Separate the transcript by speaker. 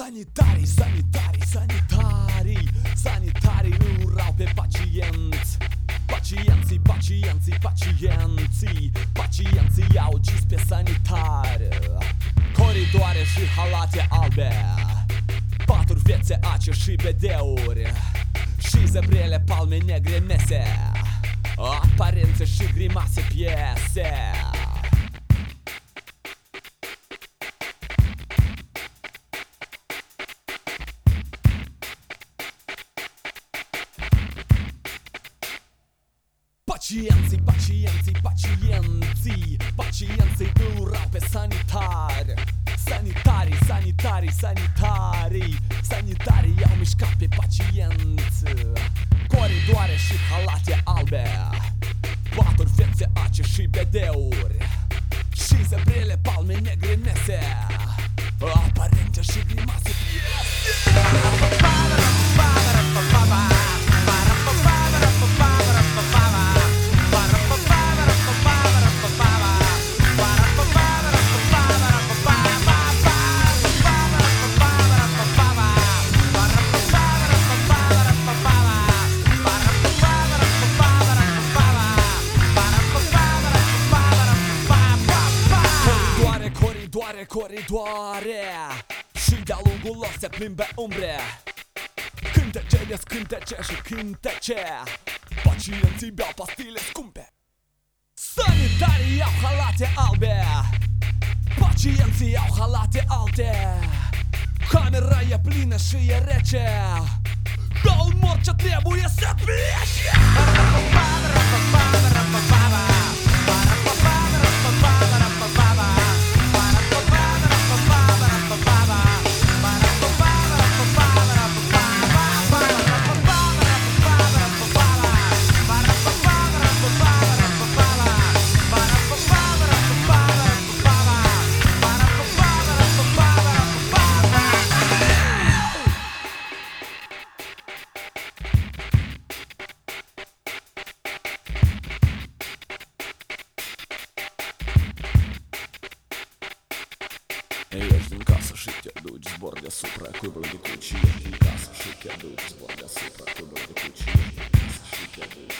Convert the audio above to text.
Speaker 1: Sanitarii, sanitarii, sanitarii Sanitarii îi urau pe pacienți. Pacienții, pacienții, pacienții Pacienții i-au ucis pe sanitari Coridoare și halate albe Paturi fețe ace și bedeuri Și zebrele palme negre mese Aparențe și grimase piese Pacienții, pacienții, pacienții Pacienții îl urau pe sanitari Sanitarii, sanitarii, sanitarii Sanitarii i-au mișcat pe pacienți. Coridoare și halate albe Paturi fețe ace și bedeuri. Și zebrele palme negre nese Coridoare, coridoare, coridoare Și de-a lungul lor se plimbe umbre. Cântece de scântece și cântece. Pacienții beau pastile scumpe. Sanitarii au halate albe. Pacienții au halate alte. Camera e plină și e rece. Ca un mort ce trebuie să plece Și te duci zbor deasupra cuibului de cucie Din casă și te duci zbor deasupra cuibului de cucie Din casă și te duci